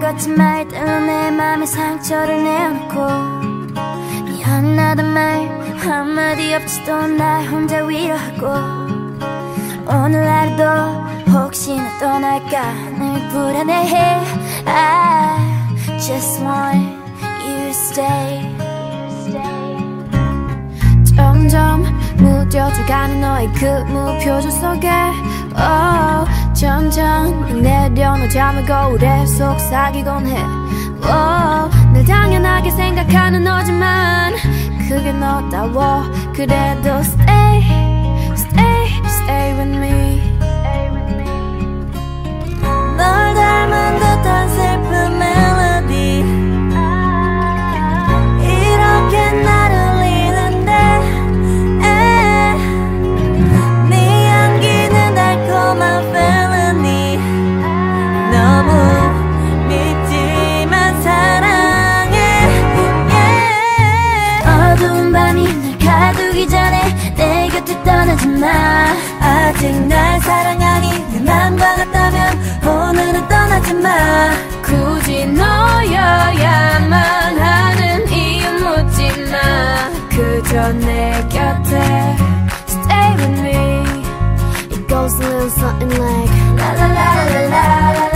같은 말들로 내 맘에 상처를 내놓고 미안하단 말 한마디 없이도 날 혼자 위로하고 오늘 하루도 혹시나 떠날까 늘 불안해해. I just want you to stay. 점점 무뎌져가는 너의 그 무표정 속에. Oh, 점점 내려놓자면 거울에 속삭이곤 해. Oh, 늘 당연하게 생각하는 너지만 그게 너다워. 그래도 stay 전에 내 곁을 떠나지 마 아직 날 사랑하니 내 맘과 같다면 오늘은 떠나지 마 굳이 너여야만 하는 이유 묻지 마 그저 내 곁에 Stay with me It goes a little something like La la la la la la la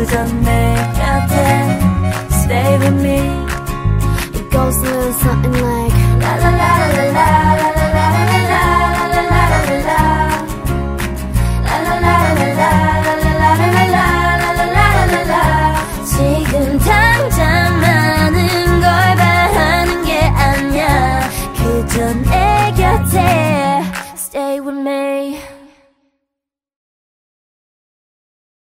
그저 내 곁에 Stay with me It goes a little something like La la la la la la la la 지금 당장 많은 걸 바라는 게 아니야 그저 내